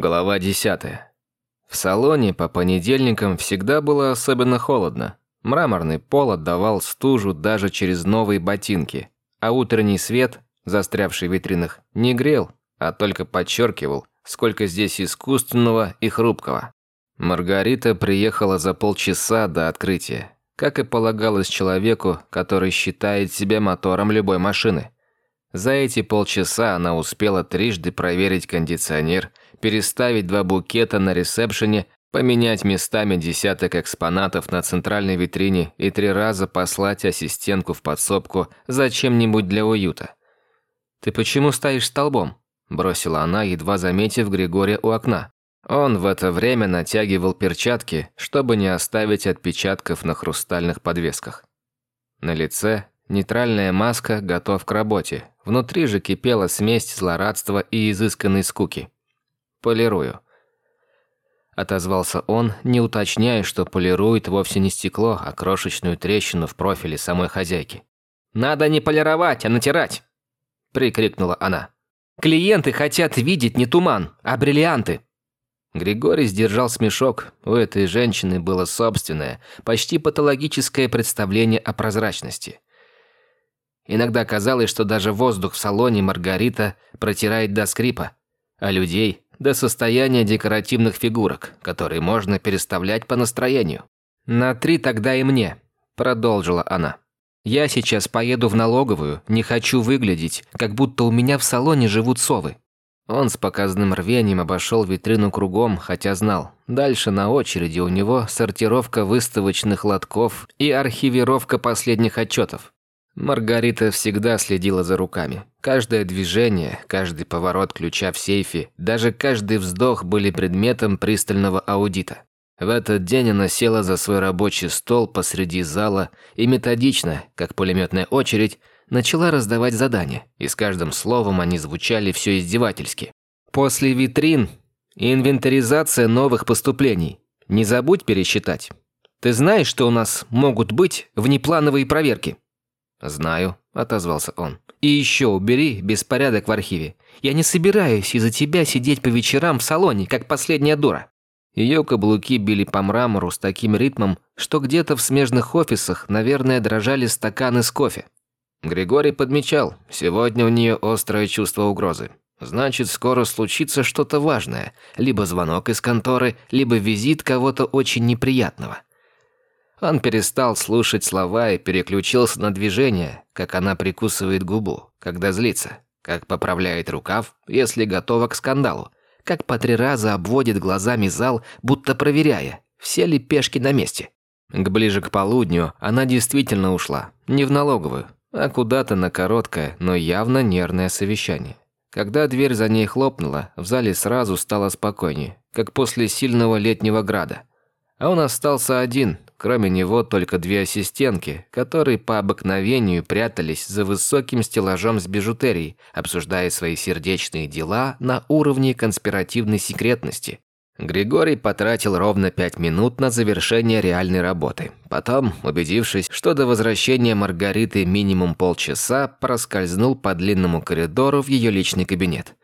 Глава 10. В салоне по понедельникам всегда было особенно холодно. Мраморный пол отдавал стужу даже через новые ботинки, а утренний свет, застрявший в витринах, не грел, а только подчеркивал, сколько здесь искусственного и хрупкого. Маргарита приехала за полчаса до открытия, как и полагалось человеку, который считает себя мотором любой машины. За эти полчаса она успела трижды проверить кондиционер – переставить два букета на ресепшене, поменять местами десяток экспонатов на центральной витрине и три раза послать ассистентку в подсобку за чем-нибудь для уюта. «Ты почему стоишь столбом?» – бросила она, едва заметив Григория у окна. Он в это время натягивал перчатки, чтобы не оставить отпечатков на хрустальных подвесках. На лице нейтральная маска готов к работе. Внутри же кипела смесь злорадства и изысканной скуки. Полирую. Отозвался он, не уточняя, что полирует вовсе не стекло, а крошечную трещину в профиле самой хозяйки. «Надо не полировать, а натирать!» – прикрикнула она. «Клиенты хотят видеть не туман, а бриллианты!» Григорий сдержал смешок. У этой женщины было собственное, почти патологическое представление о прозрачности. Иногда казалось, что даже воздух в салоне Маргарита протирает до скрипа, а людей до состояния декоративных фигурок, которые можно переставлять по настроению. «На три тогда и мне», – продолжила она. «Я сейчас поеду в налоговую, не хочу выглядеть, как будто у меня в салоне живут совы». Он с показным рвением обошел витрину кругом, хотя знал, дальше на очереди у него сортировка выставочных лотков и архивировка последних отчетов. Маргарита всегда следила за руками. Каждое движение, каждый поворот ключа в сейфе, даже каждый вздох были предметом пристального аудита. В этот день она села за свой рабочий стол посреди зала и методично, как пулеметная очередь, начала раздавать задания, и с каждым словом они звучали все издевательски. «После витрин инвентаризация новых поступлений. Не забудь пересчитать. Ты знаешь, что у нас могут быть внеплановые проверки?» «Знаю», – отозвался он. «И еще убери беспорядок в архиве. Я не собираюсь из-за тебя сидеть по вечерам в салоне, как последняя дура». Ее каблуки били по мрамору с таким ритмом, что где-то в смежных офисах, наверное, дрожали стаканы с кофе. Григорий подмечал, сегодня у нее острое чувство угрозы. Значит, скоро случится что-то важное. Либо звонок из конторы, либо визит кого-то очень неприятного. Он перестал слушать слова и переключился на движение, как она прикусывает губу, когда злится, как поправляет рукав, если готова к скандалу, как по три раза обводит глазами зал, будто проверяя, все ли пешки на месте. К ближе к полудню она действительно ушла, не в налоговую, а куда-то на короткое, но явно нервное совещание. Когда дверь за ней хлопнула, в зале сразу стало спокойнее, как после сильного летнего града. А он остался один, Кроме него только две ассистентки, которые по обыкновению прятались за высоким стеллажом с бижутерией, обсуждая свои сердечные дела на уровне конспиративной секретности. Григорий потратил ровно пять минут на завершение реальной работы. Потом, убедившись, что до возвращения Маргариты минимум полчаса, проскользнул по длинному коридору в ее личный кабинет.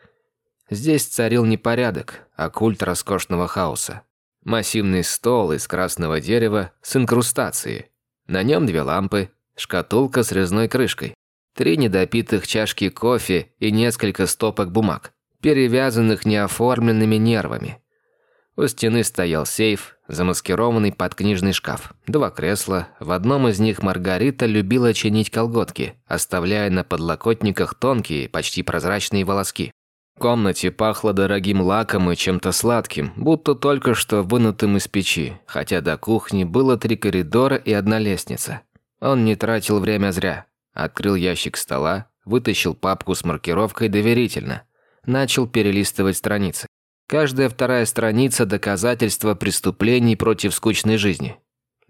Здесь царил непорядок, а культ роскошного хаоса. Массивный стол из красного дерева с инкрустацией. На нем две лампы, шкатулка с резной крышкой, три недопитых чашки кофе и несколько стопок бумаг, перевязанных неоформленными нервами. У стены стоял сейф, замаскированный под книжный шкаф. Два кресла, в одном из них Маргарита любила чинить колготки, оставляя на подлокотниках тонкие, почти прозрачные волоски. В комнате пахло дорогим лаком и чем-то сладким, будто только что вынутым из печи, хотя до кухни было три коридора и одна лестница. Он не тратил время зря. Открыл ящик стола, вытащил папку с маркировкой доверительно. Начал перелистывать страницы. Каждая вторая страница – доказательства преступлений против скучной жизни.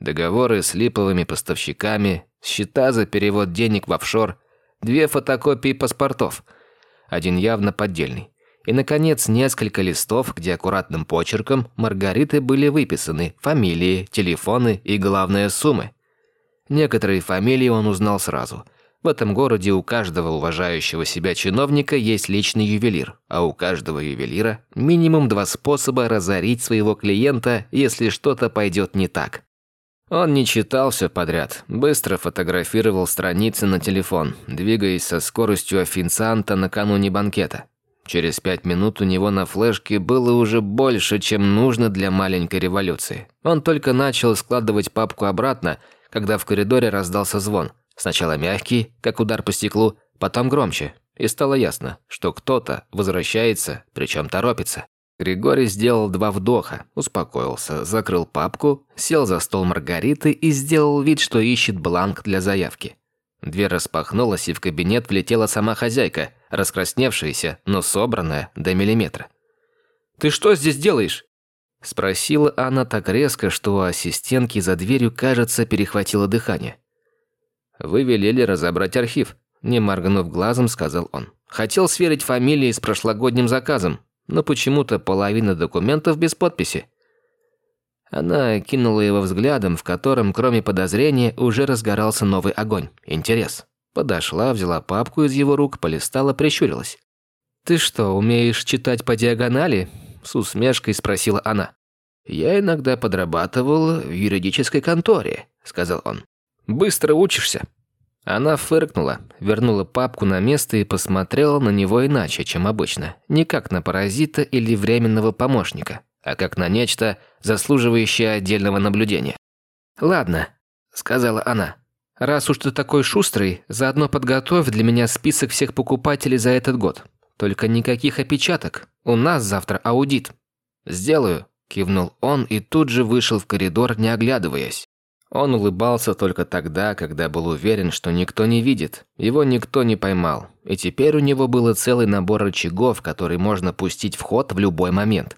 Договоры с липовыми поставщиками, счета за перевод денег в офшор, две фотокопии паспортов – один явно поддельный. И, наконец, несколько листов, где аккуратным почерком Маргариты были выписаны фамилии, телефоны и, главное, суммы. Некоторые фамилии он узнал сразу. В этом городе у каждого уважающего себя чиновника есть личный ювелир, а у каждого ювелира минимум два способа разорить своего клиента, если что-то пойдет не так. Он не читал все подряд, быстро фотографировал страницы на телефон, двигаясь со скоростью официанта накануне банкета. Через пять минут у него на флешке было уже больше, чем нужно для маленькой революции. Он только начал складывать папку обратно, когда в коридоре раздался звон – Сначала мягкий, как удар по стеклу, потом громче. И стало ясно, что кто-то возвращается, причем торопится. Григорий сделал два вдоха, успокоился, закрыл папку, сел за стол Маргариты и сделал вид, что ищет бланк для заявки. Дверь распахнулась, и в кабинет влетела сама хозяйка, раскрасневшаяся, но собранная до миллиметра. «Ты что здесь делаешь?» Спросила она так резко, что у ассистентки за дверью, кажется, перехватило дыхание. «Вы велели разобрать архив», – не моргнув глазом, сказал он. «Хотел сверить фамилии с прошлогодним заказом, но почему-то половина документов без подписи». Она кинула его взглядом, в котором, кроме подозрения, уже разгорался новый огонь. Интерес. Подошла, взяла папку из его рук, полистала, прищурилась. «Ты что, умеешь читать по диагонали?» С усмешкой спросила она. «Я иногда подрабатывал в юридической конторе», – сказал он. Быстро учишься». Она фыркнула, вернула папку на место и посмотрела на него иначе, чем обычно. Не как на паразита или временного помощника, а как на нечто, заслуживающее отдельного наблюдения. «Ладно», — сказала она. «Раз уж ты такой шустрый, заодно подготовь для меня список всех покупателей за этот год. Только никаких опечаток. У нас завтра аудит». «Сделаю», — кивнул он и тут же вышел в коридор, не оглядываясь. Он улыбался только тогда, когда был уверен, что никто не видит, его никто не поймал, и теперь у него был целый набор рычагов, который можно пустить в ход в любой момент.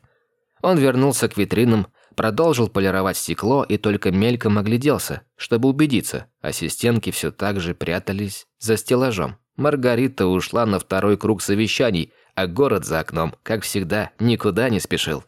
Он вернулся к витринам, продолжил полировать стекло и только мельком огляделся, чтобы убедиться, ассистентки все так же прятались за стеллажом. Маргарита ушла на второй круг совещаний, а город за окном, как всегда, никуда не спешил.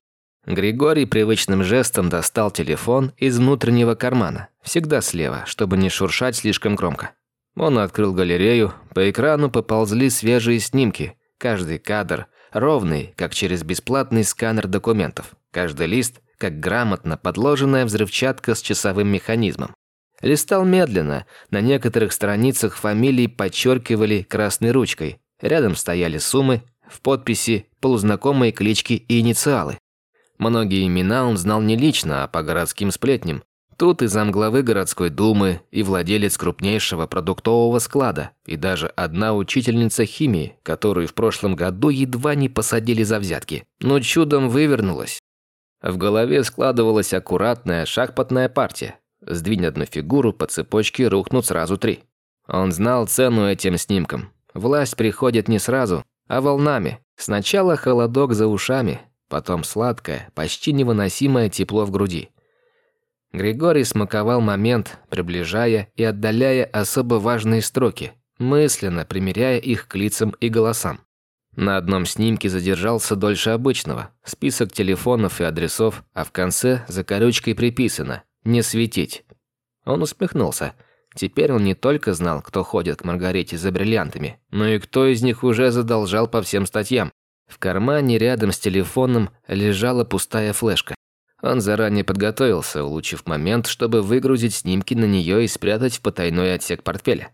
Григорий привычным жестом достал телефон из внутреннего кармана, всегда слева, чтобы не шуршать слишком громко. Он открыл галерею, по экрану поползли свежие снимки, каждый кадр ровный, как через бесплатный сканер документов, каждый лист, как грамотно подложенная взрывчатка с часовым механизмом. Листал медленно, на некоторых страницах фамилии подчеркивали красной ручкой, рядом стояли суммы, в подписи полузнакомые клички и инициалы. Многие имена он знал не лично, а по городским сплетням. Тут и замглавы городской думы, и владелец крупнейшего продуктового склада, и даже одна учительница химии, которую в прошлом году едва не посадили за взятки, но чудом вывернулась. В голове складывалась аккуратная шахматная партия. Сдвинь одну фигуру, по цепочке рухнут сразу три. Он знал цену этим снимкам. Власть приходит не сразу, а волнами. Сначала холодок за ушами, потом сладкое, почти невыносимое тепло в груди. Григорий смаковал момент, приближая и отдаляя особо важные строки, мысленно примеряя их к лицам и голосам. На одном снимке задержался дольше обычного, список телефонов и адресов, а в конце за корючкой приписано «Не светить». Он усмехнулся. Теперь он не только знал, кто ходит к Маргарите за бриллиантами, но и кто из них уже задолжал по всем статьям. В кармане рядом с телефоном лежала пустая флешка. Он заранее подготовился, улучив момент, чтобы выгрузить снимки на нее и спрятать в потайной отсек портфеля.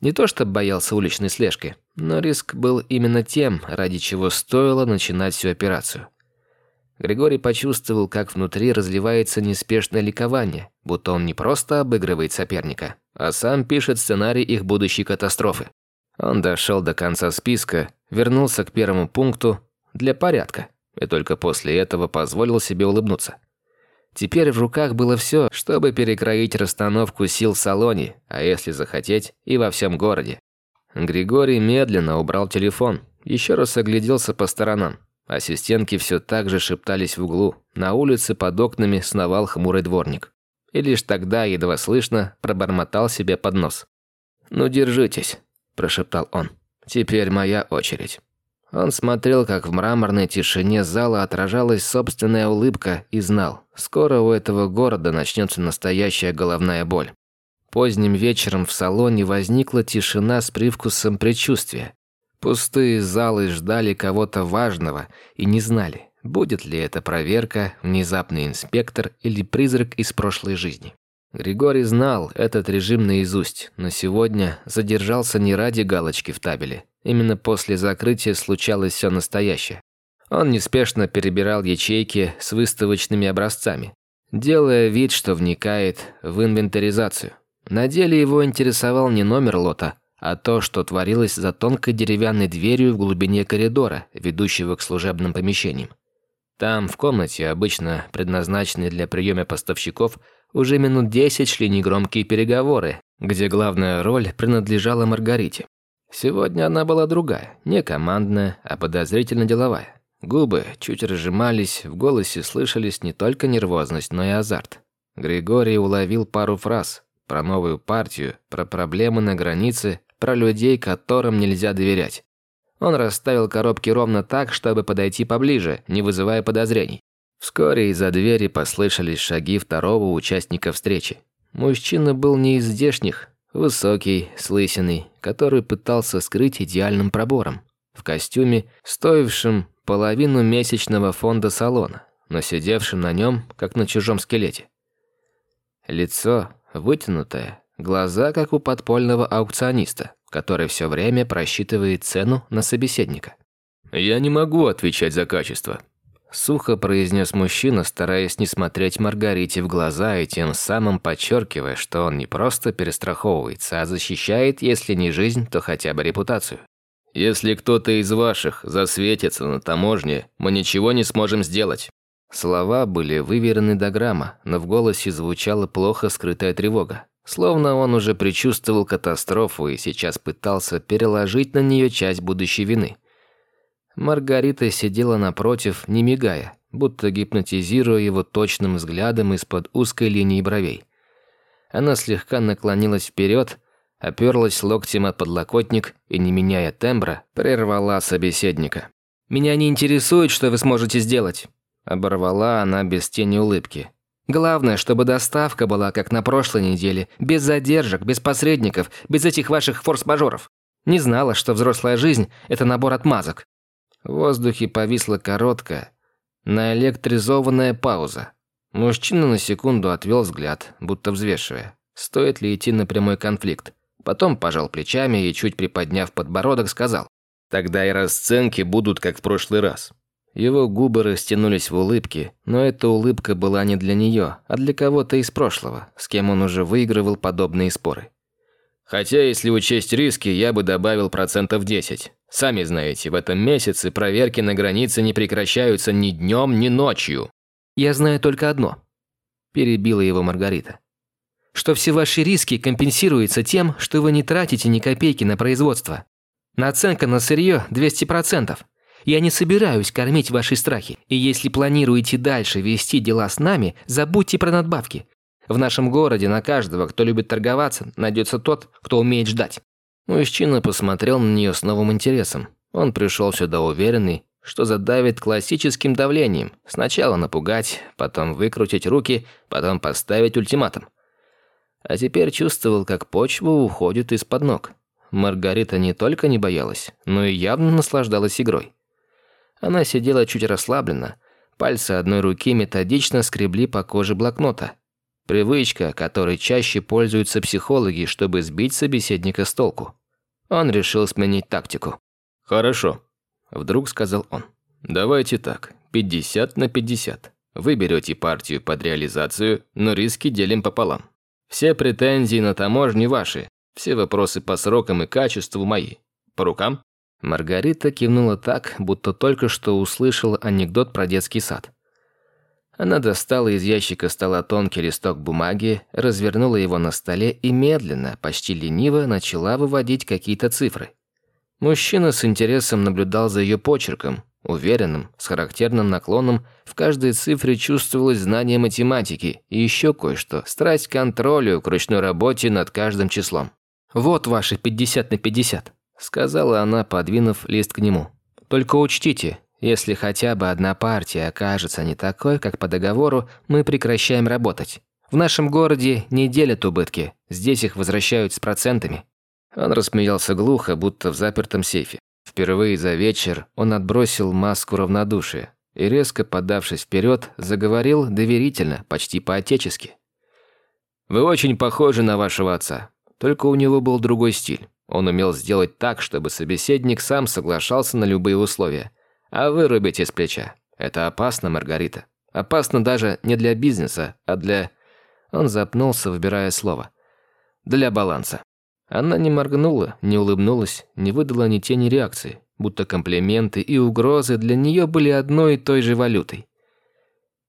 Не то чтобы боялся уличной слежки, но риск был именно тем, ради чего стоило начинать всю операцию. Григорий почувствовал, как внутри разливается неспешное ликование, будто он не просто обыгрывает соперника, а сам пишет сценарий их будущей катастрофы. Он дошел до конца списка, вернулся к первому пункту для порядка и только после этого позволил себе улыбнуться. Теперь в руках было все, чтобы перекроить расстановку сил в салоне, а если захотеть, и во всем городе. Григорий медленно убрал телефон, еще раз огляделся по сторонам. Ассистентки все так же шептались в углу. На улице под окнами сновал хмурый дворник. И лишь тогда, едва слышно, пробормотал себе под нос. «Ну, держитесь», – прошептал он. «Теперь моя очередь». Он смотрел, как в мраморной тишине зала отражалась собственная улыбка и знал, скоро у этого города начнется настоящая головная боль. поздним вечером в салоне возникла тишина с привкусом предчувствия. Пустые залы ждали кого-то важного и не знали, будет ли это проверка, внезапный инспектор или призрак из прошлой жизни. Григорий знал этот режим наизусть, но сегодня задержался не ради галочки в табеле. Именно после закрытия случалось все настоящее. Он неспешно перебирал ячейки с выставочными образцами, делая вид, что вникает в инвентаризацию. На деле его интересовал не номер лота, а то, что творилось за тонкой деревянной дверью в глубине коридора, ведущего к служебным помещениям. Там, в комнате, обычно предназначенной для приема поставщиков, уже минут десять шли негромкие переговоры, где главная роль принадлежала Маргарите. Сегодня она была другая, не командная, а подозрительно деловая. Губы чуть разжимались, в голосе слышались не только нервозность, но и азарт. Григорий уловил пару фраз про новую партию, про проблемы на границе, про людей, которым нельзя доверять. Он расставил коробки ровно так, чтобы подойти поближе, не вызывая подозрений. Вскоре из-за двери послышались шаги второго участника встречи. Мужчина был не из здешних, высокий, с лысиной, который пытался скрыть идеальным пробором. В костюме, стоившем половину месячного фонда салона, но сидевшим на нем, как на чужом скелете. Лицо вытянутое, глаза, как у подпольного аукциониста, который все время просчитывает цену на собеседника. «Я не могу отвечать за качество», Сухо произнес мужчина, стараясь не смотреть Маргарите в глаза и тем самым подчеркивая, что он не просто перестраховывается, а защищает, если не жизнь, то хотя бы репутацию. «Если кто-то из ваших засветится на таможне, мы ничего не сможем сделать». Слова были выверены до грамма, но в голосе звучала плохо скрытая тревога. Словно он уже предчувствовал катастрофу и сейчас пытался переложить на нее часть будущей вины. Маргарита сидела напротив, не мигая, будто гипнотизируя его точным взглядом из-под узкой линии бровей. Она слегка наклонилась вперед, оперлась локтем от подлокотник и, не меняя тембра, прервала собеседника. «Меня не интересует, что вы сможете сделать», – оборвала она без тени улыбки. «Главное, чтобы доставка была как на прошлой неделе, без задержек, без посредников, без этих ваших форс-мажоров. Не знала, что взрослая жизнь – это набор отмазок. В воздухе повисла короткая, наэлектризованная пауза. Мужчина на секунду отвел взгляд, будто взвешивая, стоит ли идти на прямой конфликт. Потом пожал плечами и, чуть приподняв подбородок, сказал. «Тогда и расценки будут, как в прошлый раз». Его губы растянулись в улыбке, но эта улыбка была не для нее, а для кого-то из прошлого, с кем он уже выигрывал подобные споры. Хотя, если учесть риски, я бы добавил процентов 10. Сами знаете, в этом месяце проверки на границе не прекращаются ни днем, ни ночью. Я знаю только одно. Перебила его Маргарита. Что все ваши риски компенсируются тем, что вы не тратите ни копейки на производство. Наценка на сырье 200%. Я не собираюсь кормить ваши страхи. И если планируете дальше вести дела с нами, забудьте про надбавки. В нашем городе на каждого, кто любит торговаться, найдется тот, кто умеет ждать». Мужчина посмотрел на нее с новым интересом. Он пришел сюда уверенный, что задавит классическим давлением. Сначала напугать, потом выкрутить руки, потом поставить ультиматум. А теперь чувствовал, как почва уходит из-под ног. Маргарита не только не боялась, но и явно наслаждалась игрой. Она сидела чуть расслабленно, пальцы одной руки методично скребли по коже блокнота – Привычка, которой чаще пользуются психологи, чтобы сбить собеседника с толку. Он решил сменить тактику. «Хорошо», – вдруг сказал он. «Давайте так, 50 на 50. Вы берете партию под реализацию, но риски делим пополам. Все претензии на таможне ваши, все вопросы по срокам и качеству мои. По рукам?» Маргарита кивнула так, будто только что услышала анекдот про детский сад. Она достала из ящика стола тонкий листок бумаги, развернула его на столе и медленно, почти лениво начала выводить какие-то цифры. Мужчина с интересом наблюдал за ее почерком, уверенным, с характерным наклоном, в каждой цифре чувствовалось знание математики и еще кое-что, страсть к контролю, к ручной работе над каждым числом. «Вот ваши 50 на 50», – сказала она, подвинув лист к нему. «Только учтите, если хотя бы одна партия окажется не такой, как по договору, мы прекращаем работать. В нашем городе не делят убытки, здесь их возвращают с процентами». Он рассмеялся глухо, будто в запертом сейфе. Впервые за вечер он отбросил маску равнодушия и, резко подавшись вперед, заговорил доверительно, почти по-отечески. «Вы очень похожи на вашего отца, только у него был другой стиль. Он умел сделать так, чтобы собеседник сам соглашался на любые условия. А вы рубите с плеча. Это опасно, Маргарита. Опасно даже не для бизнеса, а для... Он запнулся, выбирая слово. Для баланса. Она не моргнула, не улыбнулась, не выдала ни тени реакции, будто комплименты и угрозы для нее были одной и той же валютой.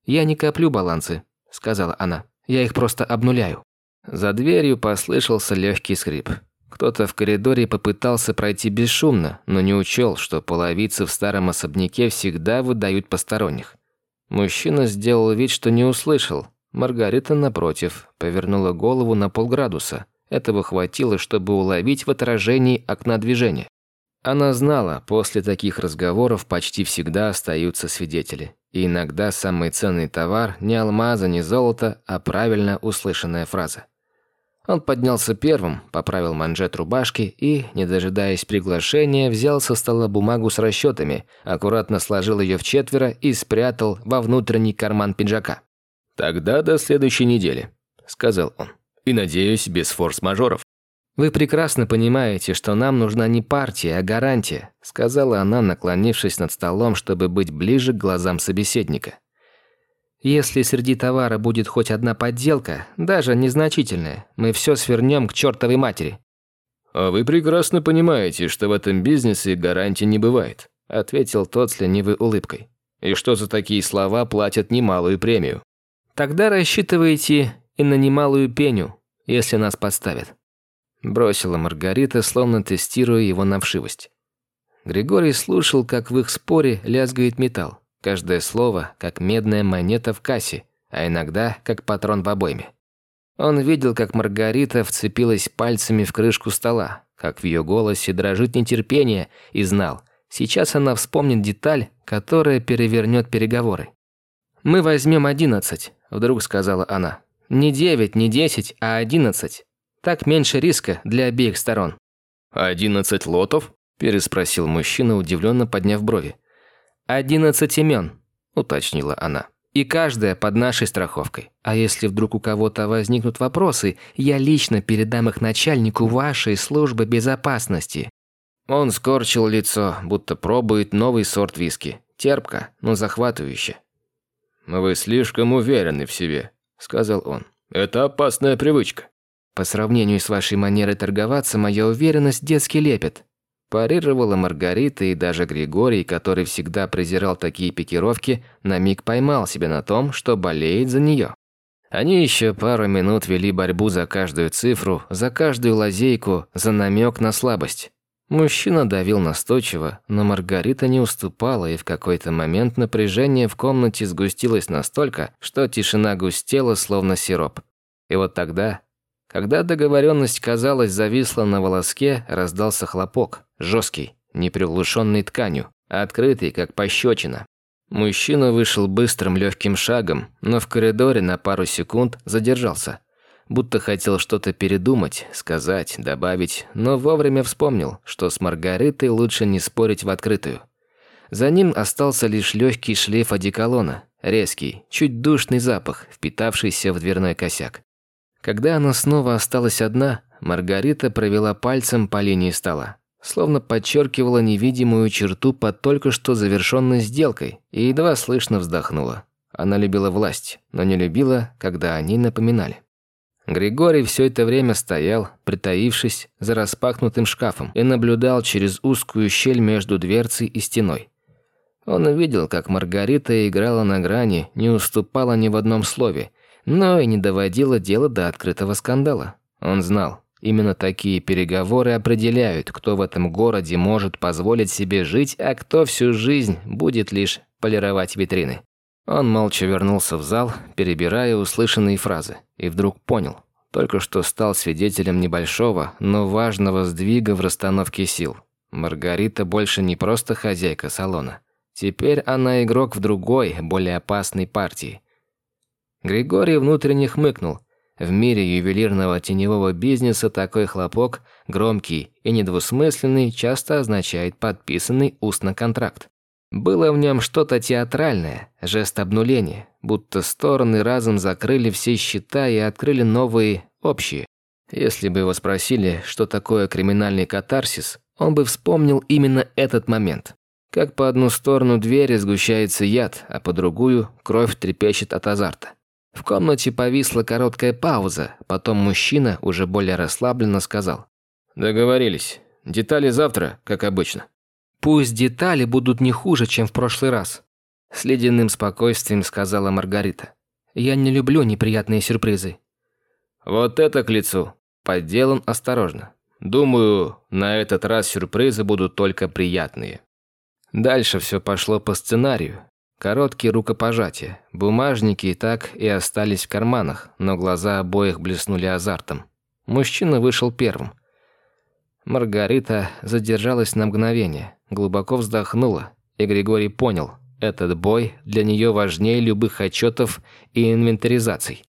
«Я не коплю балансы», — сказала она. «Я их просто обнуляю». За дверью послышался легкий скрип. Кто-то в коридоре попытался пройти бесшумно, но не учел, что половицы в старом особняке всегда выдают посторонних. Мужчина сделал вид, что не услышал. Маргарита, напротив, повернула голову на полградуса. Этого хватило, чтобы уловить в отражении окна движения. Она знала, после таких разговоров почти всегда остаются свидетели. И иногда самый ценный товар не алмаза, не золото, а правильно услышанная фраза. Он поднялся первым, поправил манжет рубашки и, не дожидаясь приглашения, взял со стола бумагу с расчетами, аккуратно сложил ее в четверо и спрятал во внутренний карман пиджака. «Тогда до следующей недели», — сказал он. «И, надеюсь, без форс-мажоров». «Вы прекрасно понимаете, что нам нужна не партия, а гарантия», — сказала она, наклонившись над столом, чтобы быть ближе к глазам собеседника. Если среди товара будет хоть одна подделка, даже незначительная, мы все свернем к чертовой матери». «А вы прекрасно понимаете, что в этом бизнесе гарантий не бывает», ответил тот с ленивой улыбкой. «И что за такие слова платят немалую премию?» «Тогда рассчитывайте и на немалую пеню, если нас подставят», бросила Маргарита, словно тестируя его на вшивость. Григорий слушал, как в их споре лязгает металл. Каждое слово, как медная монета в кассе, а иногда как патрон в обойме. Он видел, как Маргарита вцепилась пальцами в крышку стола, как в ее голосе дрожит нетерпение, и знал, сейчас она вспомнит деталь, которая перевернет переговоры. «Мы возьмем одиннадцать», – вдруг сказала она. «Не девять, не десять, а одиннадцать. Так меньше риска для обеих сторон». «Одиннадцать лотов?» – переспросил мужчина, удивленно подняв брови. «Одиннадцать имен», – уточнила она. «И каждая под нашей страховкой. А если вдруг у кого-то возникнут вопросы, я лично передам их начальнику вашей службы безопасности». Он скорчил лицо, будто пробует новый сорт виски. Терпко, но захватывающе. «Вы слишком уверены в себе», – сказал он. «Это опасная привычка». «По сравнению с вашей манерой торговаться, моя уверенность – детский лепет. Парировала Маргарита и даже Григорий, который всегда презирал такие пикировки, на миг поймал себя на том, что болеет за нее. Они еще пару минут вели борьбу за каждую цифру, за каждую лазейку, за намек на слабость. Мужчина давил настойчиво, но Маргарита не уступала, и в какой-то момент напряжение в комнате сгустилось настолько, что тишина густела, словно сироп. И вот тогда, когда договоренность, казалось, зависла на волоске, раздался хлопок. Жесткий, неприглушенный тканью, открытый, как пощечина. Мужчина вышел быстрым легким шагом, но в коридоре на пару секунд задержался. Будто хотел что-то передумать, сказать, добавить, но вовремя вспомнил, что с Маргаритой лучше не спорить в открытую. За ним остался лишь легкий шлейф одеколона, резкий, чуть душный запах, впитавшийся в дверной косяк. Когда она снова осталась одна, Маргарита провела пальцем по линии стола словно подчеркивала невидимую черту под только что завершенной сделкой и едва слышно вздохнула. Она любила власть, но не любила, когда они напоминали. Григорий все это время стоял, притаившись за распахнутым шкафом, и наблюдал через узкую щель между дверцей и стеной. Он увидел, как Маргарита играла на грани, не уступала ни в одном слове, но и не доводила дело до открытого скандала. Он знал, Именно такие переговоры определяют, кто в этом городе может позволить себе жить, а кто всю жизнь будет лишь полировать витрины. Он молча вернулся в зал, перебирая услышанные фразы, и вдруг понял, только что стал свидетелем небольшого, но важного сдвига в расстановке сил. Маргарита больше не просто хозяйка салона. Теперь она игрок в другой, более опасной партии. Григорий внутренне хмыкнул. В мире ювелирного теневого бизнеса такой хлопок, громкий и недвусмысленный, часто означает подписанный устно контракт. Было в нем что-то театральное, жест обнуления, будто стороны разом закрыли все счета и открыли новые, общие. Если бы его спросили, что такое криминальный катарсис, он бы вспомнил именно этот момент. Как по одну сторону двери сгущается яд, а по другую кровь трепещет от азарта. В комнате повисла короткая пауза, потом мужчина уже более расслабленно сказал. «Договорились. Детали завтра, как обычно». «Пусть детали будут не хуже, чем в прошлый раз», – с ледяным спокойствием сказала Маргарита. «Я не люблю неприятные сюрпризы». «Вот это к лицу», – подделан осторожно. «Думаю, на этот раз сюрпризы будут только приятные». Дальше все пошло по сценарию. Короткие рукопожатия. Бумажники и так и остались в карманах, но глаза обоих блеснули азартом. Мужчина вышел первым. Маргарита задержалась на мгновение, глубоко вздохнула, и Григорий понял, этот бой для нее важнее любых отчетов и инвентаризаций.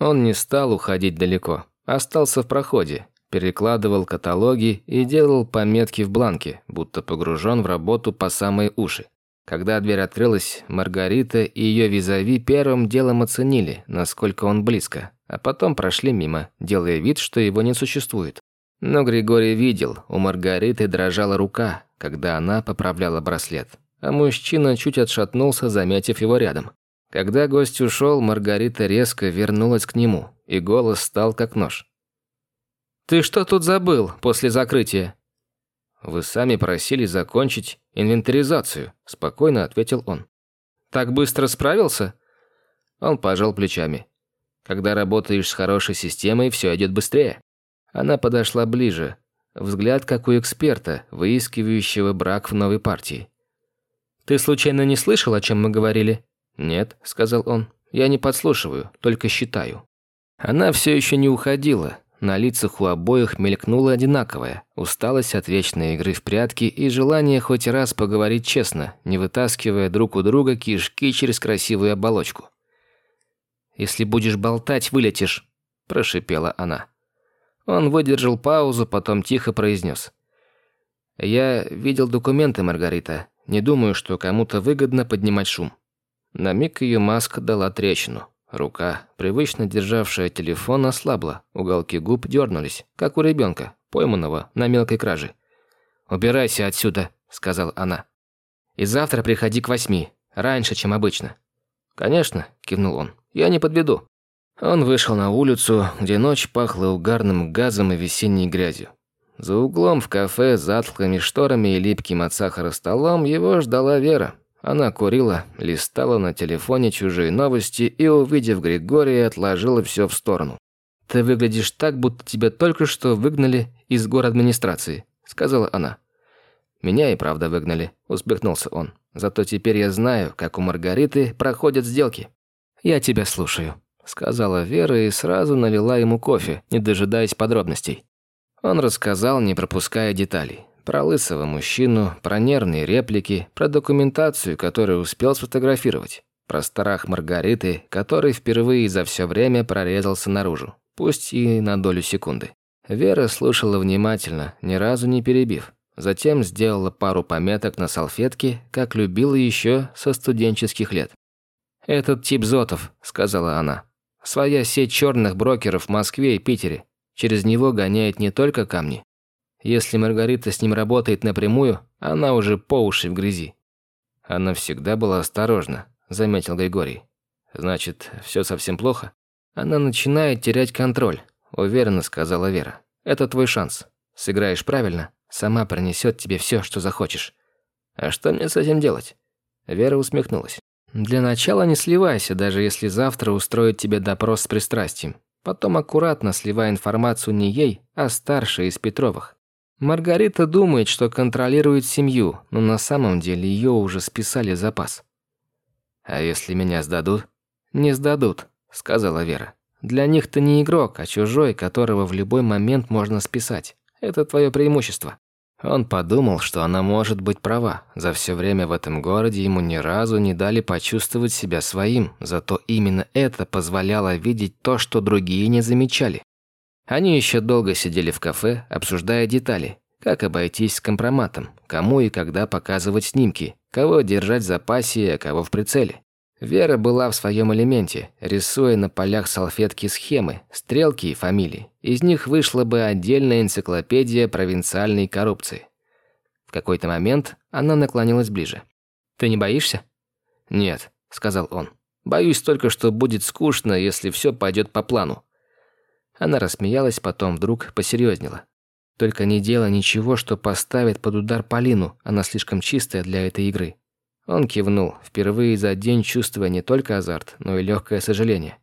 Он не стал уходить далеко, остался в проходе, перекладывал каталоги и делал пометки в бланке, будто погружен в работу по самые уши. Когда дверь открылась, Маргарита и ее визави первым делом оценили, насколько он близко, а потом прошли мимо, делая вид, что его не существует. Но Григорий видел, у Маргариты дрожала рука, когда она поправляла браслет, а мужчина чуть отшатнулся, заметив его рядом. Когда гость ушел, Маргарита резко вернулась к нему, и голос стал как нож. «Ты что тут забыл после закрытия?» «Вы сами просили закончить инвентаризацию», – спокойно ответил он. «Так быстро справился?» Он пожал плечами. «Когда работаешь с хорошей системой, все идет быстрее». Она подошла ближе. Взгляд, как у эксперта, выискивающего брак в новой партии. «Ты случайно не слышал, о чем мы говорили?» «Нет», – сказал он. «Я не подслушиваю, только считаю». Она все еще не уходила, на лицах у обоих мелькнуло одинаковое – усталость от вечной игры в прятки и желание хоть раз поговорить честно, не вытаскивая друг у друга кишки через красивую оболочку. «Если будешь болтать, вылетишь», – прошипела она. Он выдержал паузу, потом тихо произнес. «Я видел документы, Маргарита. Не думаю, что кому-то выгодно поднимать шум». На миг ее маска дала трещину. Рука, привычно державшая телефон, ослабла, уголки губ дернулись, как у ребенка, пойманного на мелкой краже. «Убирайся отсюда», — сказала она. «И завтра приходи к восьми, раньше, чем обычно». «Конечно», — кивнул он, — «я не подведу». Он вышел на улицу, где ночь пахла угарным газом и весенней грязью. За углом в кафе с затлыми шторами и липким от сахара столом его ждала Вера. Она курила, листала на телефоне чужие новости и, увидев Григория, отложила все в сторону. «Ты выглядишь так, будто тебя только что выгнали из гор администрации», — сказала она. «Меня и правда выгнали», — усмехнулся он. «Зато теперь я знаю, как у Маргариты проходят сделки». «Я тебя слушаю», — сказала Вера и сразу налила ему кофе, не дожидаясь подробностей. Он рассказал, не пропуская деталей. Про лысого мужчину, про нервные реплики, про документацию, которую успел сфотографировать. Про страх Маргариты, который впервые за все время прорезался наружу, пусть и на долю секунды. Вера слушала внимательно, ни разу не перебив. Затем сделала пару пометок на салфетке, как любила еще со студенческих лет. «Этот тип Зотов», — сказала она. «Своя сеть черных брокеров в Москве и Питере. Через него гоняет не только камни, если Маргарита с ним работает напрямую, она уже по уши в грязи. Она всегда была осторожна, заметил Григорий. Значит, все совсем плохо? Она начинает терять контроль, уверенно сказала Вера. Это твой шанс. Сыграешь правильно, сама принесет тебе все, что захочешь. А что мне с этим делать? Вера усмехнулась. Для начала не сливайся, даже если завтра устроить тебе допрос с пристрастием. Потом аккуратно сливай информацию не ей, а старшей из Петровых. Маргарита думает, что контролирует семью, но на самом деле ее уже списали запас. «А если меня сдадут?» «Не сдадут», — сказала Вера. «Для них ты не игрок, а чужой, которого в любой момент можно списать. Это твое преимущество». Он подумал, что она может быть права. За все время в этом городе ему ни разу не дали почувствовать себя своим, зато именно это позволяло видеть то, что другие не замечали. Они еще долго сидели в кафе, обсуждая детали, как обойтись с компроматом, кому и когда показывать снимки, кого держать в запасе, а кого в прицеле. Вера была в своем элементе, рисуя на полях салфетки схемы, стрелки и фамилии. Из них вышла бы отдельная энциклопедия провинциальной коррупции. В какой-то момент она наклонилась ближе. «Ты не боишься?» «Нет», — сказал он. «Боюсь только, что будет скучно, если все пойдет по плану». Она рассмеялась, потом вдруг посерьезнела. «Только не делай ничего, что поставит под удар Полину, она слишком чистая для этой игры. Он кивнул, впервые за день чувствуя не только азарт, но и легкое сожаление.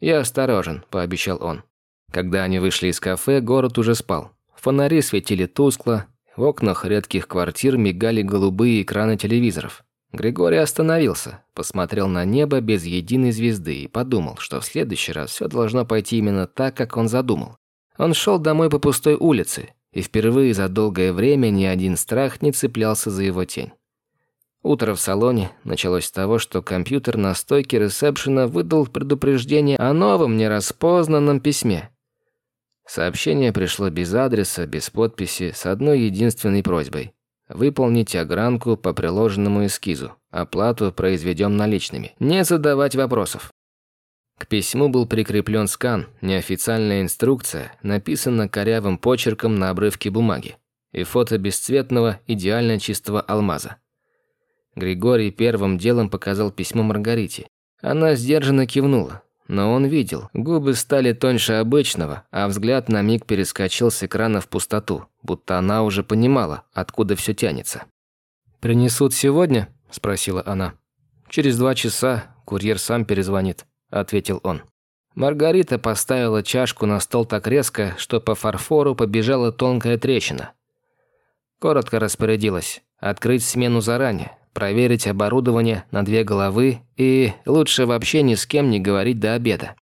«Я осторожен», – пообещал он. Когда они вышли из кафе, город уже спал. Фонари светили тускло, в окнах редких квартир мигали голубые экраны телевизоров. Григорий остановился, посмотрел на небо без единой звезды и подумал, что в следующий раз все должно пойти именно так, как он задумал. Он шел домой по пустой улице, и впервые за долгое время ни один страх не цеплялся за его тень. Утро в салоне началось с того, что компьютер на стойке ресепшена выдал предупреждение о новом нераспознанном письме. Сообщение пришло без адреса, без подписи, с одной единственной просьбой. Выполнить огранку по приложенному эскизу. Оплату произведем наличными. Не задавать вопросов. К письму был прикреплен скан, неофициальная инструкция, написана корявым почерком на обрывке бумаги, и фото бесцветного, идеально чистого алмаза. Григорий первым делом показал письмо Маргарите. Она сдержанно кивнула, но он видел, губы стали тоньше обычного, а взгляд на миг перескочил с экрана в пустоту, будто она уже понимала, откуда все тянется. «Принесут сегодня?» – спросила она. «Через два часа курьер сам перезвонит», – ответил он. Маргарита поставила чашку на стол так резко, что по фарфору побежала тонкая трещина. Коротко распорядилась открыть смену заранее, проверить оборудование на две головы и лучше вообще ни с кем не говорить до обеда.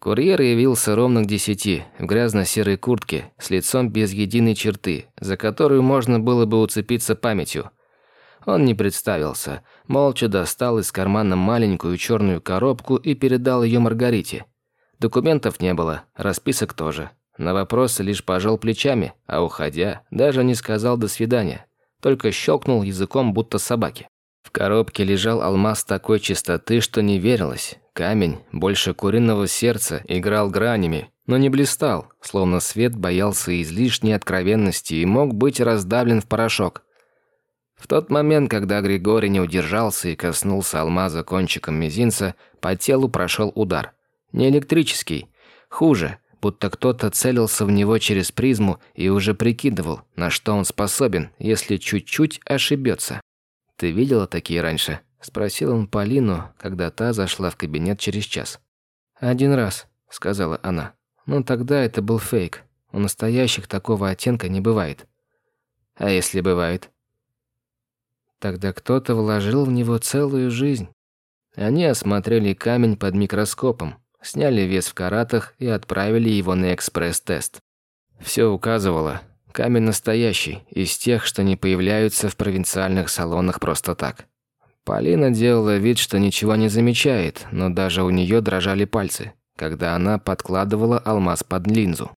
Курьер явился ровно к десяти, в грязно-серой куртке, с лицом без единой черты, за которую можно было бы уцепиться памятью. Он не представился, молча достал из кармана маленькую черную коробку и передал ее Маргарите. Документов не было, расписок тоже. На вопросы лишь пожал плечами, а уходя, даже не сказал «до свидания», только щелкнул языком, будто собаки. Коробке лежал алмаз такой чистоты, что не верилось. Камень, больше куриного сердца, играл гранями, но не блистал, словно свет боялся излишней откровенности и мог быть раздавлен в порошок. В тот момент, когда Григорий не удержался и коснулся алмаза кончиком мизинца, по телу прошел удар. Не электрический, хуже, будто кто-то целился в него через призму и уже прикидывал, на что он способен, если чуть-чуть ошибется. «Ты видела такие раньше?» – спросил он Полину, когда та зашла в кабинет через час. «Один раз», – сказала она. «Но тогда это был фейк. У настоящих такого оттенка не бывает». «А если бывает?» Тогда кто-то вложил в него целую жизнь. Они осмотрели камень под микроскопом, сняли вес в каратах и отправили его на экспресс-тест. Все указывало, Камень настоящий, из тех, что не появляются в провинциальных салонах просто так. Полина делала вид, что ничего не замечает, но даже у нее дрожали пальцы, когда она подкладывала алмаз под линзу.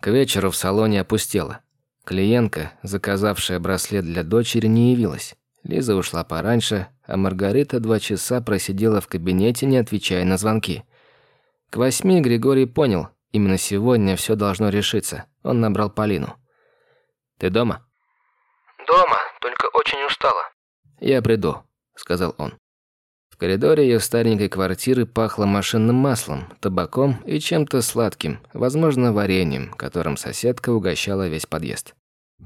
К вечеру в салоне опустело. Клиентка, заказавшая браслет для дочери, не явилась. Лиза ушла пораньше, а Маргарита два часа просидела в кабинете, не отвечая на звонки. К восьми Григорий понял, именно сегодня все должно решиться. Он набрал Полину. Ты дома?» «Дома, только очень устала». «Я приду», — сказал он. В коридоре ее старенькой квартиры пахло машинным маслом, табаком и чем-то сладким, возможно, вареньем, которым соседка угощала весь подъезд.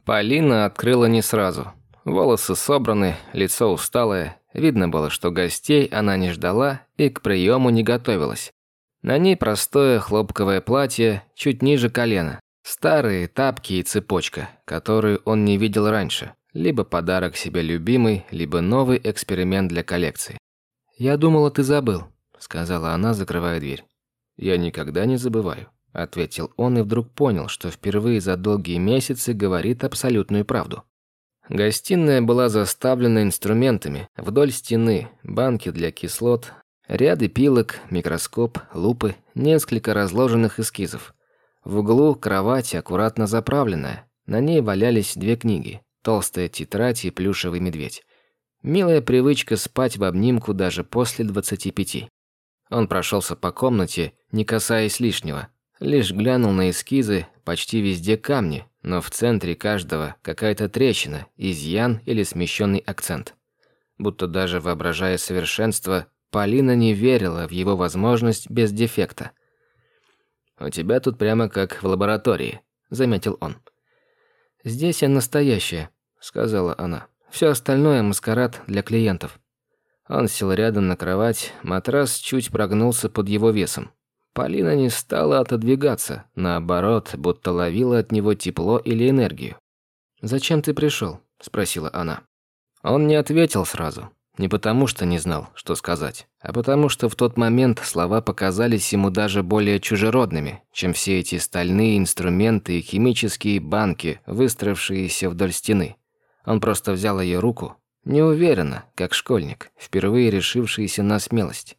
Полина открыла не сразу. Волосы собраны, лицо усталое. Видно было, что гостей она не ждала и к приему не готовилась. На ней простое хлопковое платье, чуть ниже колена, Старые тапки и цепочка, которую он не видел раньше. Либо подарок себе любимый, либо новый эксперимент для коллекции. «Я думала, ты забыл», — сказала она, закрывая дверь. «Я никогда не забываю». – ответил он и вдруг понял, что впервые за долгие месяцы говорит абсолютную правду. Гостиная была заставлена инструментами. Вдоль стены банки для кислот, ряды пилок, микроскоп, лупы, несколько разложенных эскизов. В углу кровать аккуратно заправленная. На ней валялись две книги. Толстая тетрадь и плюшевый медведь. Милая привычка спать в обнимку даже после 25. Он прошелся по комнате, не касаясь лишнего. Лишь глянул на эскизы, почти везде камни, но в центре каждого какая-то трещина, изъян или смещенный акцент. Будто даже воображая совершенство, Полина не верила в его возможность без дефекта. «У тебя тут прямо как в лаборатории», — заметил он. «Здесь я настоящая», — сказала она. «Все остальное — маскарад для клиентов». Он сел рядом на кровать, матрас чуть прогнулся под его весом. Полина не стала отодвигаться, наоборот, будто ловила от него тепло или энергию. «Зачем ты пришел?» – спросила она. Он не ответил сразу. Не потому, что не знал, что сказать, а потому, что в тот момент слова показались ему даже более чужеродными, чем все эти стальные инструменты и химические банки, выстроившиеся вдоль стены. Он просто взял ее руку, неуверенно, как школьник, впервые решившийся на смелость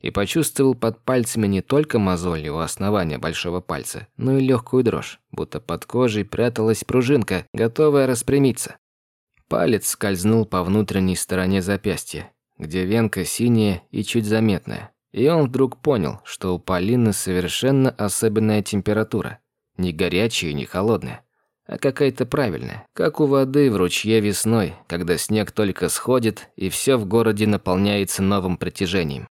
и почувствовал под пальцами не только мозоли у основания большого пальца, но и легкую дрожь, будто под кожей пряталась пружинка, готовая распрямиться. Палец скользнул по внутренней стороне запястья, где венка синяя и чуть заметная. И он вдруг понял, что у Полины совершенно особенная температура. Не горячая и не холодная, а какая-то правильная, как у воды в ручье весной, когда снег только сходит и все в городе наполняется новым притяжением.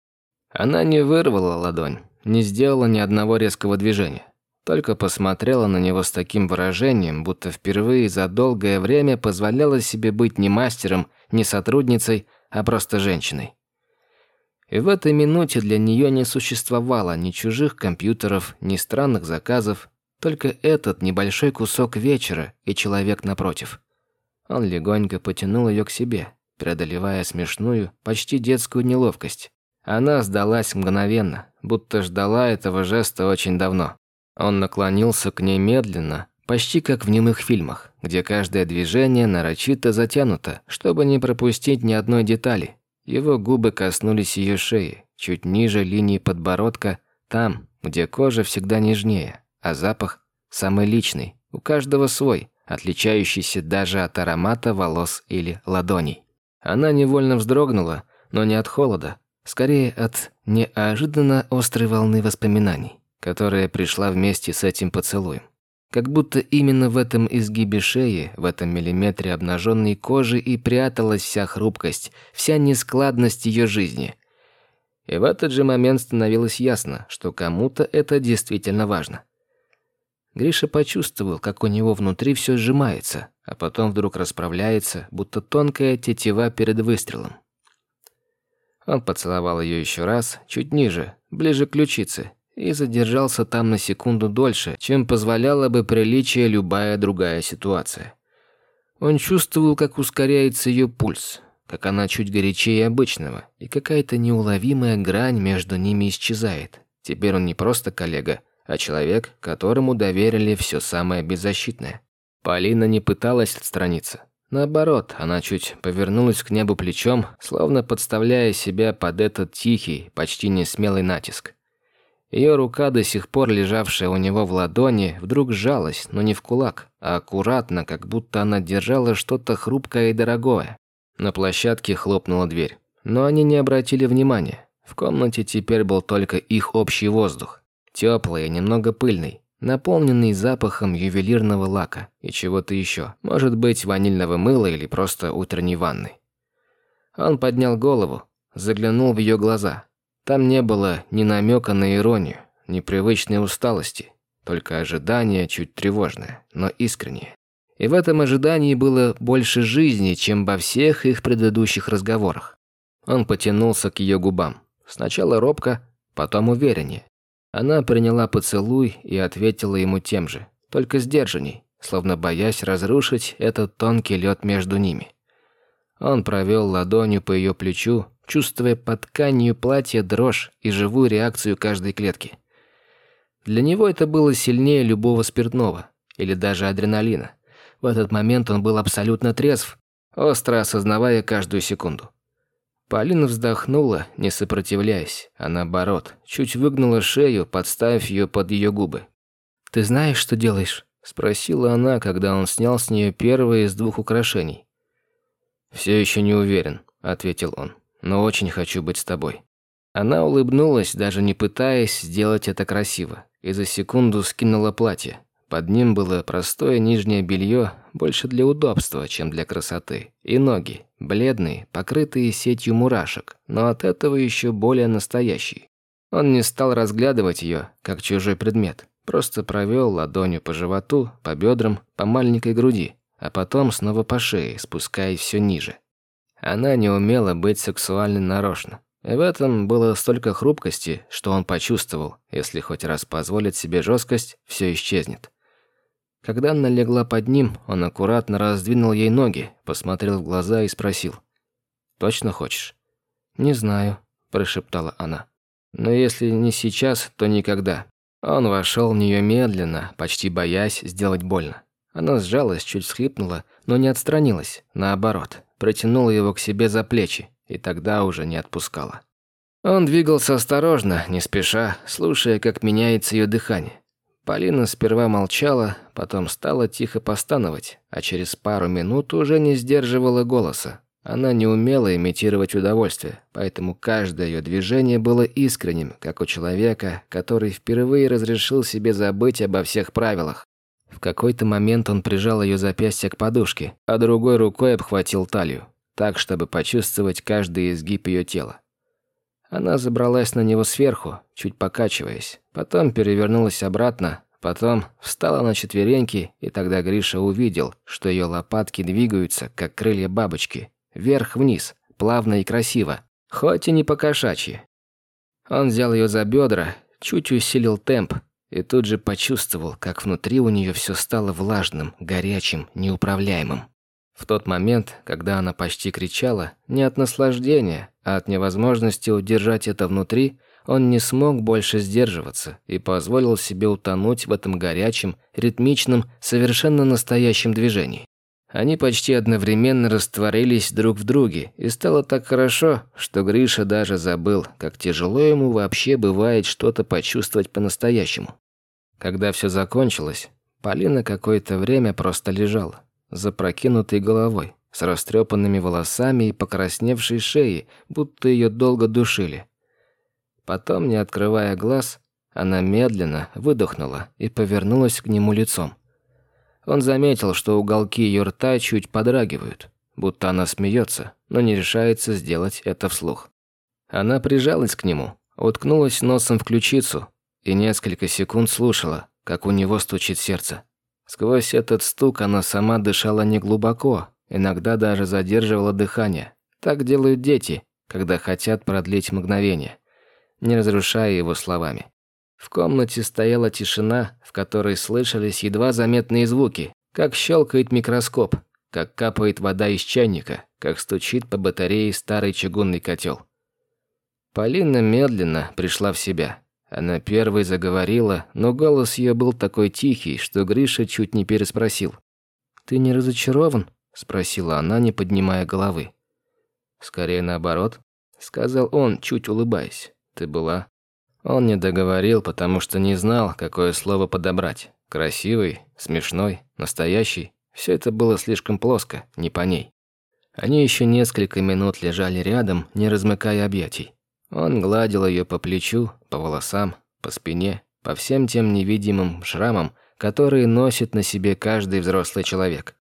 Она не вырвала ладонь, не сделала ни одного резкого движения. Только посмотрела на него с таким выражением, будто впервые за долгое время позволяла себе быть не мастером, не сотрудницей, а просто женщиной. И в этой минуте для нее не существовало ни чужих компьютеров, ни странных заказов, только этот небольшой кусок вечера и человек напротив. Он легонько потянул ее к себе, преодолевая смешную, почти детскую неловкость. Она сдалась мгновенно, будто ждала этого жеста очень давно. Он наклонился к ней медленно, почти как в немых фильмах, где каждое движение нарочито затянуто, чтобы не пропустить ни одной детали. Его губы коснулись ее шеи, чуть ниже линии подбородка, там, где кожа всегда нежнее, а запах самый личный, у каждого свой, отличающийся даже от аромата волос или ладоней. Она невольно вздрогнула, но не от холода, Скорее от неожиданно острой волны воспоминаний, которая пришла вместе с этим поцелуем. Как будто именно в этом изгибе шеи, в этом миллиметре обнаженной кожи и пряталась вся хрупкость, вся нескладность ее жизни. И в этот же момент становилось ясно, что кому-то это действительно важно. Гриша почувствовал, как у него внутри все сжимается, а потом вдруг расправляется, будто тонкая тетива перед выстрелом. Он поцеловал ее еще раз, чуть ниже, ближе к ключице, и задержался там на секунду дольше, чем позволяла бы приличие любая другая ситуация. Он чувствовал, как ускоряется ее пульс, как она чуть горячее обычного, и какая-то неуловимая грань между ними исчезает. Теперь он не просто коллега, а человек, которому доверили все самое беззащитное. Полина не пыталась отстраниться. Наоборот, она чуть повернулась к небу плечом, словно подставляя себя под этот тихий, почти несмелый натиск. Ее рука, до сих пор лежавшая у него в ладони, вдруг сжалась, но не в кулак, а аккуратно, как будто она держала что-то хрупкое и дорогое. На площадке хлопнула дверь. Но они не обратили внимания. В комнате теперь был только их общий воздух. Теплый и немного пыльный наполненный запахом ювелирного лака и чего-то еще, может быть, ванильного мыла или просто утренней ванны. Он поднял голову, заглянул в ее глаза. Там не было ни намека на иронию, ни привычной усталости, только ожидание чуть тревожное, но искреннее. И в этом ожидании было больше жизни, чем во всех их предыдущих разговорах. Он потянулся к ее губам. Сначала робко, потом увереннее. Она приняла поцелуй и ответила ему тем же, только сдержанней, словно боясь разрушить этот тонкий лед между ними. Он провел ладонью по ее плечу, чувствуя под тканью платья дрожь и живую реакцию каждой клетки. Для него это было сильнее любого спиртного или даже адреналина. В этот момент он был абсолютно трезв, остро осознавая каждую секунду. Полина вздохнула, не сопротивляясь, а наоборот, чуть выгнула шею, подставив ее под ее губы. «Ты знаешь, что делаешь?» – спросила она, когда он снял с нее первое из двух украшений. «Все еще не уверен», – ответил он, – «но очень хочу быть с тобой». Она улыбнулась, даже не пытаясь сделать это красиво, и за секунду скинула платье. Под ним было простое нижнее белье, больше для удобства, чем для красоты. И ноги, бледные, покрытые сетью мурашек, но от этого еще более настоящие. Он не стал разглядывать ее, как чужой предмет. Просто провел ладонью по животу, по бедрам, по маленькой груди, а потом снова по шее, спускаясь все ниже. Она не умела быть сексуальной нарочно. В этом было столько хрупкости, что он почувствовал, если хоть раз позволит себе жесткость, все исчезнет. Когда она легла под ним, он аккуратно раздвинул ей ноги, посмотрел в глаза и спросил. «Точно хочешь?» «Не знаю», – прошептала она. «Но если не сейчас, то никогда». Он вошел в нее медленно, почти боясь сделать больно. Она сжалась, чуть схлипнула, но не отстранилась, наоборот, протянула его к себе за плечи, и тогда уже не отпускала. Он двигался осторожно, не спеша, слушая, как меняется ее дыхание. Полина сперва молчала, потом стала тихо постановать, а через пару минут уже не сдерживала голоса. Она не умела имитировать удовольствие, поэтому каждое ее движение было искренним, как у человека, который впервые разрешил себе забыть обо всех правилах. В какой-то момент он прижал ее запястье к подушке, а другой рукой обхватил талию так, чтобы почувствовать каждый изгиб ее тела. Она забралась на него сверху, чуть покачиваясь, потом перевернулась обратно, потом встала на четвереньки, и тогда Гриша увидел, что ее лопатки двигаются, как крылья бабочки, вверх-вниз, плавно и красиво, хоть и не по-кошачьи. Он взял ее за бедра, чуть усилил темп, и тут же почувствовал, как внутри у нее все стало влажным, горячим, неуправляемым. В тот момент, когда она почти кричала, не от наслаждения, а от невозможности удержать это внутри, он не смог больше сдерживаться и позволил себе утонуть в этом горячем, ритмичном, совершенно настоящем движении. Они почти одновременно растворились друг в друге, и стало так хорошо, что Гриша даже забыл, как тяжело ему вообще бывает что-то почувствовать по-настоящему. Когда все закончилось, Полина какое-то время просто лежала запрокинутой головой, с растрепанными волосами и покрасневшей шеей, будто ее долго душили. Потом, не открывая глаз, она медленно выдохнула и повернулась к нему лицом. Он заметил, что уголки ее рта чуть подрагивают, будто она смеется, но не решается сделать это вслух. Она прижалась к нему, уткнулась носом в ключицу и несколько секунд слушала, как у него стучит сердце. Сквозь этот стук она сама дышала неглубоко, иногда даже задерживала дыхание. Так делают дети, когда хотят продлить мгновение, не разрушая его словами. В комнате стояла тишина, в которой слышались едва заметные звуки, как щелкает микроскоп, как капает вода из чайника, как стучит по батарее старый чугунный котел. Полина медленно пришла в себя. Она первой заговорила, но голос ее был такой тихий, что Гриша чуть не переспросил. «Ты не разочарован?» – спросила она, не поднимая головы. «Скорее наоборот», – сказал он, чуть улыбаясь. «Ты была?» Он не договорил, потому что не знал, какое слово подобрать. Красивый, смешной, настоящий. Все это было слишком плоско, не по ней. Они еще несколько минут лежали рядом, не размыкая объятий. Он гладил ее по плечу, по волосам, по спине, по всем тем невидимым шрамам, которые носит на себе каждый взрослый человек.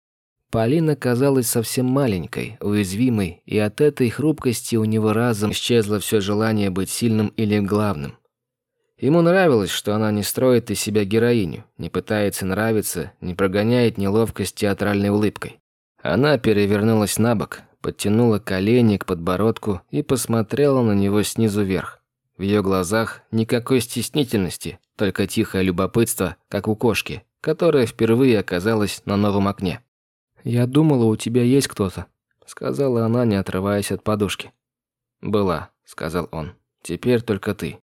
Полина казалась совсем маленькой, уязвимой, и от этой хрупкости у него разом исчезло все желание быть сильным или главным. Ему нравилось, что она не строит из себя героиню, не пытается нравиться, не прогоняет неловкость театральной улыбкой. Она перевернулась на бок, подтянула колени к подбородку и посмотрела на него снизу вверх. В ее глазах никакой стеснительности, только тихое любопытство, как у кошки, которая впервые оказалась на новом окне. «Я думала, у тебя есть кто-то», — сказала она, не отрываясь от подушки. «Была», — сказал он. «Теперь только ты».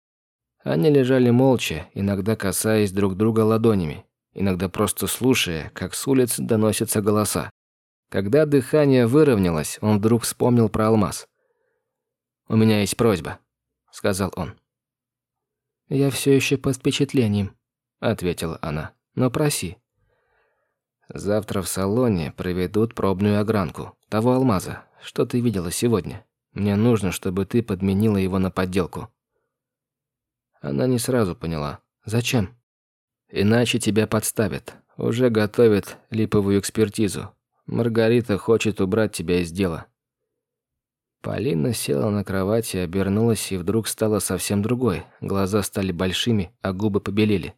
Они лежали молча, иногда касаясь друг друга ладонями, иногда просто слушая, как с улицы доносятся голоса. Когда дыхание выровнялось, он вдруг вспомнил про алмаз. «У меня есть просьба», — сказал он. «Я все еще под впечатлением», — ответила она. «Но проси». «Завтра в салоне проведут пробную огранку того алмаза, что ты видела сегодня. Мне нужно, чтобы ты подменила его на подделку». Она не сразу поняла. «Зачем?» «Иначе тебя подставят. Уже готовят липовую экспертизу. Маргарита хочет убрать тебя из дела». Полина села на кровати, обернулась и вдруг стала совсем другой. Глаза стали большими, а губы побелели.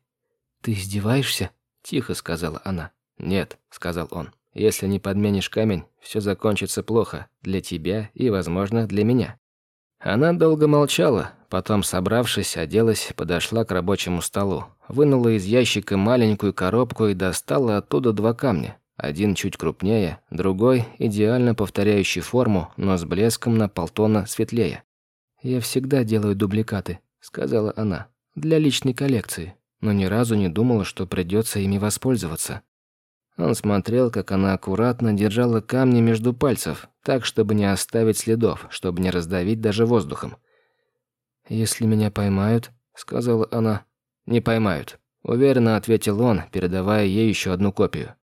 «Ты издеваешься?» – тихо сказала она. «Нет», – сказал он. «Если не подменишь камень, все закончится плохо. Для тебя и, возможно, для меня». Она долго молчала, потом, собравшись, оделась, подошла к рабочему столу, вынула из ящика маленькую коробку и достала оттуда два камня. Один чуть крупнее, другой идеально повторяющий форму, но с блеском на полтона светлее. «Я всегда делаю дубликаты», — сказала она, — «для личной коллекции, но ни разу не думала, что придется ими воспользоваться». Он смотрел, как она аккуратно держала камни между пальцев, так, чтобы не оставить следов, чтобы не раздавить даже воздухом. «Если меня поймают», — сказала она. «Не поймают», — уверенно ответил он, передавая ей еще одну копию.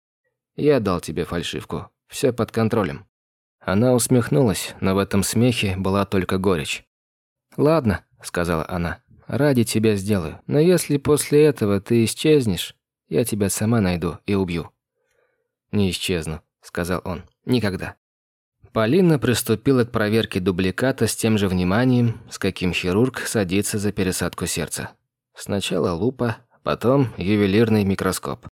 Я дал тебе фальшивку. Все под контролем». Она усмехнулась, но в этом смехе была только горечь. «Ладно», — сказала она, — «ради тебя сделаю. Но если после этого ты исчезнешь, я тебя сама найду и убью». «Не исчезну», — сказал он. «Никогда». Полина приступила к проверке дубликата с тем же вниманием, с каким хирург садится за пересадку сердца. Сначала лупа, потом ювелирный микроскоп.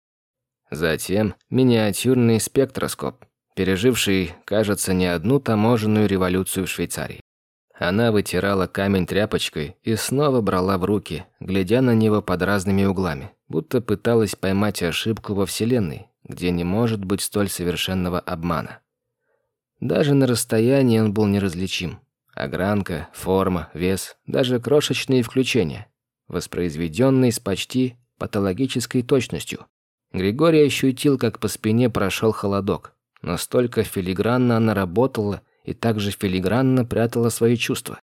Затем миниатюрный спектроскоп, переживший, кажется, не одну таможенную революцию в Швейцарии. Она вытирала камень тряпочкой и снова брала в руки, глядя на него под разными углами, будто пыталась поймать ошибку во Вселенной, где не может быть столь совершенного обмана. Даже на расстоянии он был неразличим. Огранка, форма, вес, даже крошечные включения, воспроизведенные с почти патологической точностью, Григорий ощутил, как по спине прошел холодок. Настолько филигранно она работала и также филигранно прятала свои чувства.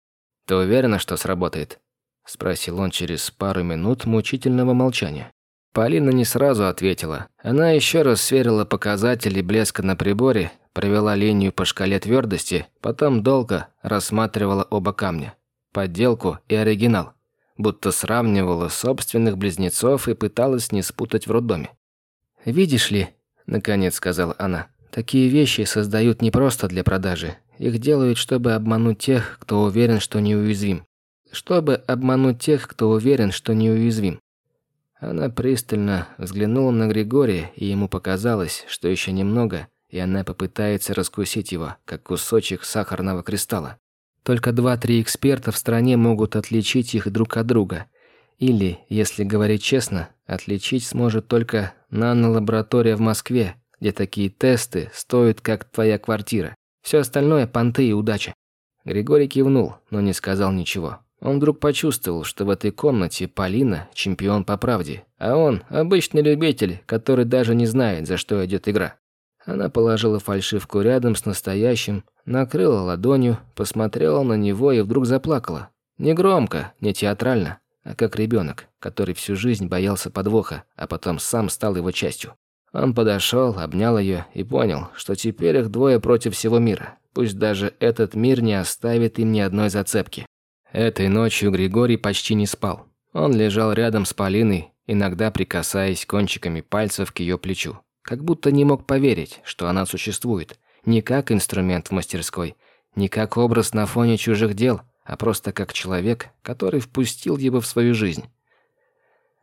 «Ты уверена, что сработает?» – спросил он через пару минут мучительного молчания. Полина не сразу ответила. Она еще раз сверила показатели блеска на приборе, провела линию по шкале твердости, потом долго рассматривала оба камня. Подделку и оригинал. Будто сравнивала собственных близнецов и пыталась не спутать в роддоме. «Видишь ли», – наконец сказала она, – «такие вещи создают не просто для продажи. Их делают, чтобы обмануть тех, кто уверен, что неуязвим. Чтобы обмануть тех, кто уверен, что неуязвим». Она пристально взглянула на Григория, и ему показалось, что еще немного, и она попытается раскусить его, как кусочек сахарного кристалла. Только два-три эксперта в стране могут отличить их друг от друга. Или, если говорить честно, отличить сможет только нанолаборатория в Москве, где такие тесты стоят, как твоя квартира. Все остальное – понты и удача». Григорий кивнул, но не сказал ничего. Он вдруг почувствовал, что в этой комнате Полина – чемпион по правде, а он – обычный любитель, который даже не знает, за что идет игра. Она положила фальшивку рядом с настоящим, накрыла ладонью, посмотрела на него и вдруг заплакала. Не громко, не театрально, а как ребенок, который всю жизнь боялся подвоха, а потом сам стал его частью. Он подошел, обнял ее и понял, что теперь их двое против всего мира. Пусть даже этот мир не оставит им ни одной зацепки. Этой ночью Григорий почти не спал. Он лежал рядом с Полиной, иногда прикасаясь кончиками пальцев к ее плечу. Как будто не мог поверить, что она существует. Не как инструмент в мастерской, не как образ на фоне чужих дел – а просто как человек, который впустил его в свою жизнь.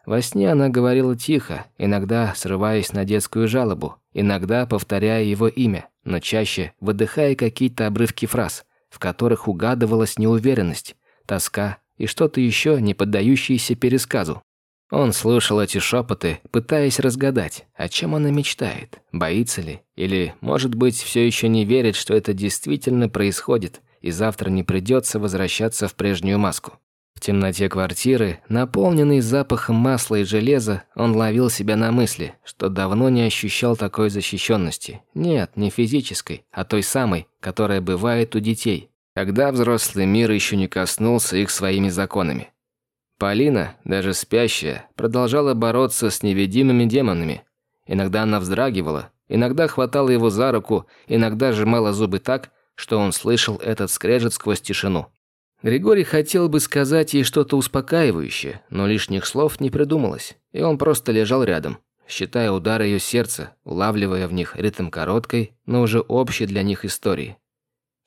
Во сне она говорила тихо, иногда срываясь на детскую жалобу, иногда повторяя его имя, но чаще выдыхая какие-то обрывки фраз, в которых угадывалась неуверенность, тоска и что-то еще, не поддающееся пересказу. Он слушал эти шепоты, пытаясь разгадать, о чем она мечтает, боится ли, или, может быть, все еще не верит, что это действительно происходит – и завтра не придется возвращаться в прежнюю маску. В темноте квартиры, наполненный запахом масла и железа, он ловил себя на мысли, что давно не ощущал такой защищенности. Нет, не физической, а той самой, которая бывает у детей, когда взрослый мир еще не коснулся их своими законами. Полина, даже спящая, продолжала бороться с невидимыми демонами. Иногда она вздрагивала, иногда хватала его за руку, иногда сжимала зубы так, что он слышал этот скрежет сквозь тишину. Григорий хотел бы сказать ей что-то успокаивающее, но лишних слов не придумалось, и он просто лежал рядом, считая удары ее сердца, улавливая в них ритм короткой, но уже общей для них истории.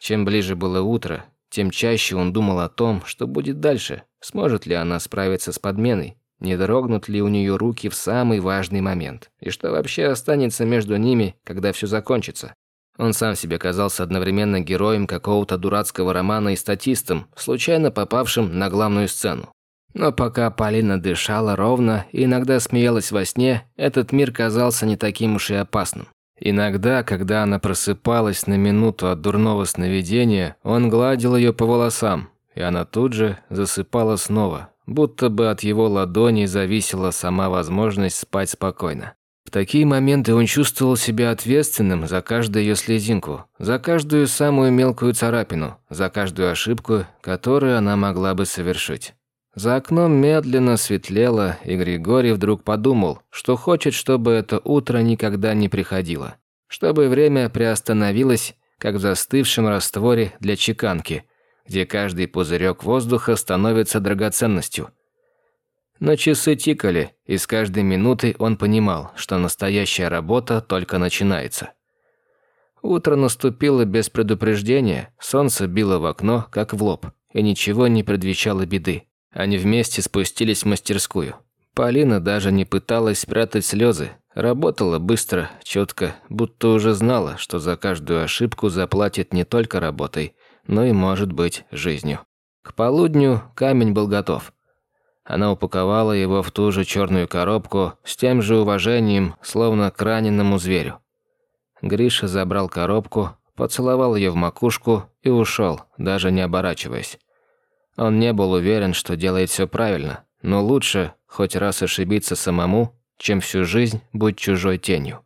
Чем ближе было утро, тем чаще он думал о том, что будет дальше, сможет ли она справиться с подменой, не дрогнут ли у нее руки в самый важный момент, и что вообще останется между ними, когда все закончится. Он сам себе казался одновременно героем какого-то дурацкого романа и статистом, случайно попавшим на главную сцену. Но пока Полина дышала ровно и иногда смеялась во сне, этот мир казался не таким уж и опасным. Иногда, когда она просыпалась на минуту от дурного сновидения, он гладил ее по волосам, и она тут же засыпала снова, будто бы от его ладоней зависела сама возможность спать спокойно. Такие моменты он чувствовал себя ответственным за каждую ее слезинку, за каждую самую мелкую царапину, за каждую ошибку, которую она могла бы совершить. За окном медленно светлело, и Григорий вдруг подумал, что хочет, чтобы это утро никогда не приходило. Чтобы время приостановилось, как в застывшем растворе для чеканки, где каждый пузырек воздуха становится драгоценностью – но часы тикали, и с каждой минутой он понимал, что настоящая работа только начинается. Утро наступило без предупреждения, солнце било в окно, как в лоб, и ничего не предвещало беды. Они вместе спустились в мастерскую. Полина даже не пыталась спрятать слезы, работала быстро, четко, будто уже знала, что за каждую ошибку заплатит не только работой, но и, может быть, жизнью. К полудню камень был готов. Она упаковала его в ту же черную коробку с тем же уважением, словно к раненому зверю. Гриша забрал коробку, поцеловал ее в макушку и ушел, даже не оборачиваясь. Он не был уверен, что делает все правильно, но лучше хоть раз ошибиться самому, чем всю жизнь быть чужой тенью.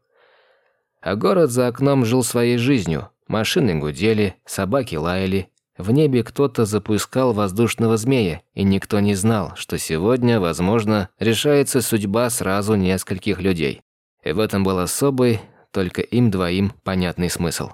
А город за окном жил своей жизнью. Машины гудели, собаки лаяли, в небе кто-то запускал воздушного змея, и никто не знал, что сегодня, возможно, решается судьба сразу нескольких людей. И в этом был особый, только им двоим понятный смысл.